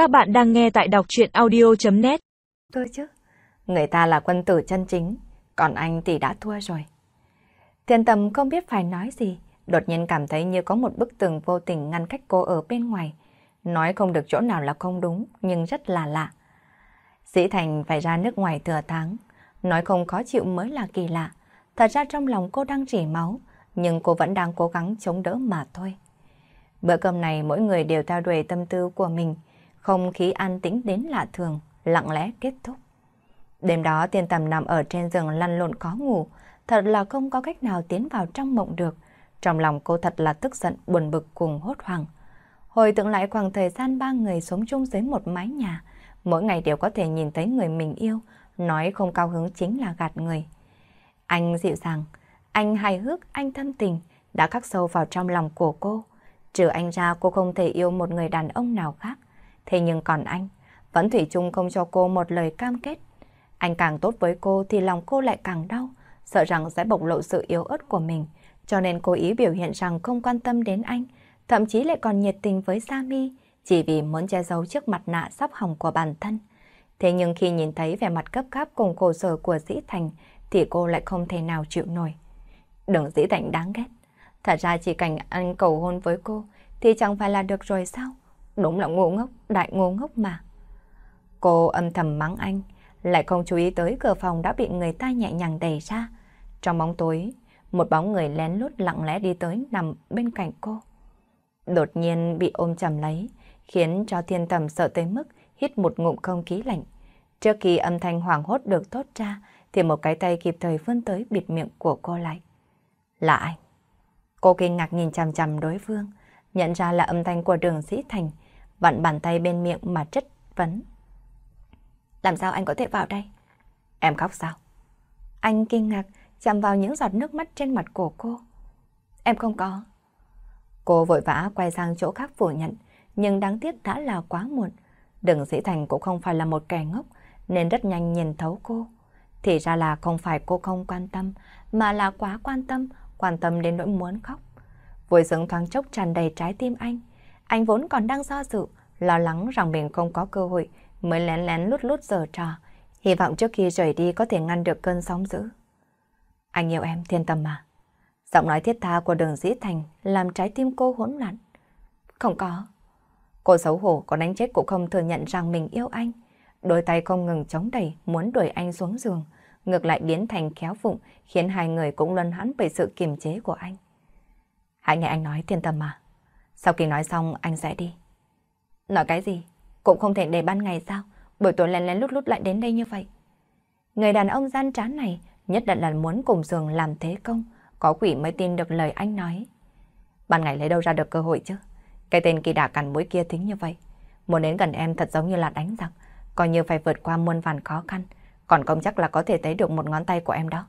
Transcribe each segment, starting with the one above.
Các bạn đang nghe tại đọc chuyện audio.net Tôi chứ, người ta là quân tử chân chính, còn anh thì đã thua rồi. Thiên tâm không biết phải nói gì, đột nhiên cảm thấy như có một bức tường vô tình ngăn cách cô ở bên ngoài. Nói không được chỗ nào là không đúng, nhưng rất là lạ. Dĩ Thành phải ra nước ngoài thừa tháng, nói không khó chịu mới là kỳ lạ. Thật ra trong lòng cô đang rỉ máu, nhưng cô vẫn đang cố gắng chống đỡ mà thôi. Bữa cơm này mỗi người đều theo đuổi tâm tư của mình, không khí an tĩnh đến lạ thường, lặng lẽ kết thúc. Đêm đó tiên tầm nằm ở trên giường lăn lộn có ngủ, thật là không có cách nào tiến vào trong mộng được. Trong lòng cô thật là tức giận, buồn bực cùng hốt hoảng. Hồi tưởng lại khoảng thời gian ba người sống chung dưới một mái nhà, mỗi ngày đều có thể nhìn thấy người mình yêu, nói không cao hứng chính là gạt người. Anh dịu dàng, anh hài hước, anh thâm tình, đã khắc sâu vào trong lòng của cô. Trừ anh ra cô không thể yêu một người đàn ông nào khác. Thế nhưng còn anh, vẫn Thủy chung không cho cô một lời cam kết. Anh càng tốt với cô thì lòng cô lại càng đau, sợ rằng sẽ bộc lộ sự yếu ớt của mình. Cho nên cố ý biểu hiện rằng không quan tâm đến anh, thậm chí lại còn nhiệt tình với Sami, chỉ vì muốn che giấu trước mặt nạ sắp hỏng của bản thân. Thế nhưng khi nhìn thấy vẻ mặt cấp cáp cùng khổ sở của Dĩ Thành, thì cô lại không thể nào chịu nổi. Đừng Dĩ Thành đáng ghét. Thật ra chỉ cần anh cầu hôn với cô, thì chẳng phải là được rồi sao? Đúng là ngu ngốc, đại ngu ngốc mà. Cô âm thầm mắng anh, lại không chú ý tới cửa phòng đã bị người ta nhẹ nhàng đẩy ra. Trong bóng tối, một bóng người lén lút lặng lẽ đi tới nằm bên cạnh cô. Đột nhiên bị ôm chầm lấy, khiến cho thiên tầm sợ tới mức hít một ngụm không khí lạnh. Trước khi âm thanh hoảng hốt được thốt ra, thì một cái tay kịp thời vươn tới bịt miệng của cô lại. Là anh. Cô kinh ngạc nhìn chằm chằm đối phương, nhận ra là âm thanh của đường sĩ thành, vặn bàn tay bên miệng mà chất vấn. Làm sao anh có thể vào đây? Em khóc sao? Anh kinh ngạc, chạm vào những giọt nước mắt trên mặt của cô. Em không có. Cô vội vã quay sang chỗ khác phủ nhận, nhưng đáng tiếc đã là quá muộn. đừng Sĩ Thành cũng không phải là một kẻ ngốc, nên rất nhanh nhìn thấu cô. Thì ra là không phải cô không quan tâm, mà là quá quan tâm, quan tâm đến nỗi muốn khóc. Vui sướng thoáng chốc tràn đầy trái tim anh. Anh vốn còn đang do dự, lo lắng rằng mình không có cơ hội, mới lén lén lút lút giờ trò, hy vọng trước khi rời đi có thể ngăn được cơn sóng dữ. Anh yêu em thiên tâm mà. Giọng nói thiết tha của đường dĩ thành làm trái tim cô hỗn loạn. Không có. Cô xấu hổ có đánh chết cũng không thừa nhận rằng mình yêu anh. Đôi tay không ngừng chống đẩy muốn đuổi anh xuống giường. Ngược lại biến thành khéo vụng khiến hai người cũng luân hãn bởi sự kiềm chế của anh. Hãy nghe anh nói thiên tâm mà. Sau khi nói xong anh sẽ đi. Nói cái gì? Cũng không thể để ban ngày sao? Buổi tối lén lén lút lút lại đến đây như vậy. Người đàn ông gian trán này nhất định là muốn cùng giường làm thế công. Có quỷ mới tin được lời anh nói. Ban ngày lấy đâu ra được cơ hội chứ? Cái tên kỳ đà cằn mũi kia thính như vậy. Muốn đến gần em thật giống như là đánh giặc. Coi như phải vượt qua muôn vàn khó khăn. Còn không chắc là có thể thấy được một ngón tay của em đó.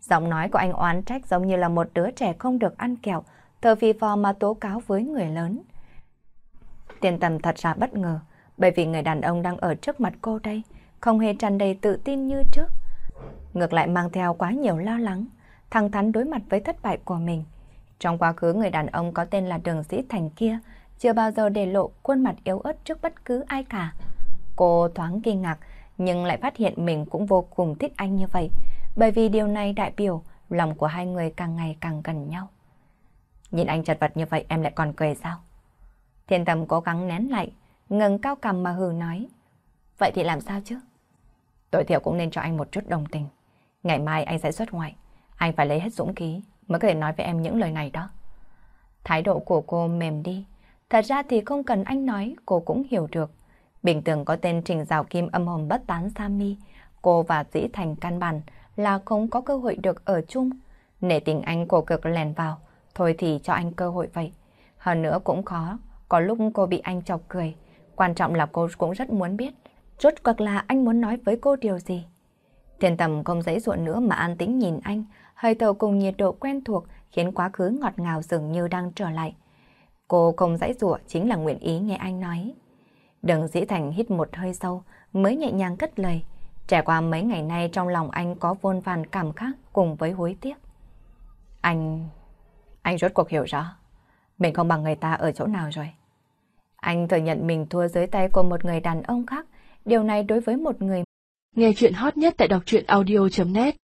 Giọng nói của anh oán trách giống như là một đứa trẻ không được ăn kẹo, thờ vì phò mà tố cáo với người lớn. Tiền tầm thật ra bất ngờ, bởi vì người đàn ông đang ở trước mặt cô đây, không hề tràn đầy tự tin như trước. Ngược lại mang theo quá nhiều lo lắng, thẳng thắn đối mặt với thất bại của mình. Trong quá khứ người đàn ông có tên là Đường Sĩ Thành kia, chưa bao giờ để lộ khuôn mặt yếu ớt trước bất cứ ai cả. Cô thoáng kinh ngạc, nhưng lại phát hiện mình cũng vô cùng thích anh như vậy, bởi vì điều này đại biểu lòng của hai người càng ngày càng gần nhau. Nhìn anh chật vật như vậy em lại còn cười sao? Thiên tâm cố gắng nén lại, ngừng cao cầm mà hừ nói. Vậy thì làm sao chứ? Tối thiểu cũng nên cho anh một chút đồng tình. Ngày mai anh sẽ xuất ngoại. Anh phải lấy hết dũng khí mới có thể nói với em những lời này đó. Thái độ của cô mềm đi. Thật ra thì không cần anh nói, cô cũng hiểu được. Bình thường có tên Trình Giảo Kim âm hồn bất tán Sami, cô và Dĩ Thành căn bản là không có cơ hội được ở chung. Nể tình anh cổ cực lèn vào, thôi thì cho anh cơ hội vậy. Hơn nữa cũng khó, có lúc cô bị anh chọc cười. Quan trọng là cô cũng rất muốn biết, rốt cuộc là anh muốn nói với cô điều gì. Thiên tầm không giấy ruộng nữa mà an tĩnh nhìn anh, hơi thở cùng nhiệt độ quen thuộc khiến quá khứ ngọt ngào dường như đang trở lại. Cô không dãy rủa chính là nguyện ý nghe anh nói. Đừng dĩ thành hít một hơi sâu, mới nhẹ nhàng cất lời. Trải qua mấy ngày nay trong lòng anh có vôn vàn cảm khác cùng với hối tiếc. Anh... Anh rốt cuộc hiểu rõ. Mình không bằng người ta ở chỗ nào rồi. Anh thừa nhận mình thua dưới tay của một người đàn ông khác. Điều này đối với một người. Nghe chuyện hot nhất tại đọc truyện audio.net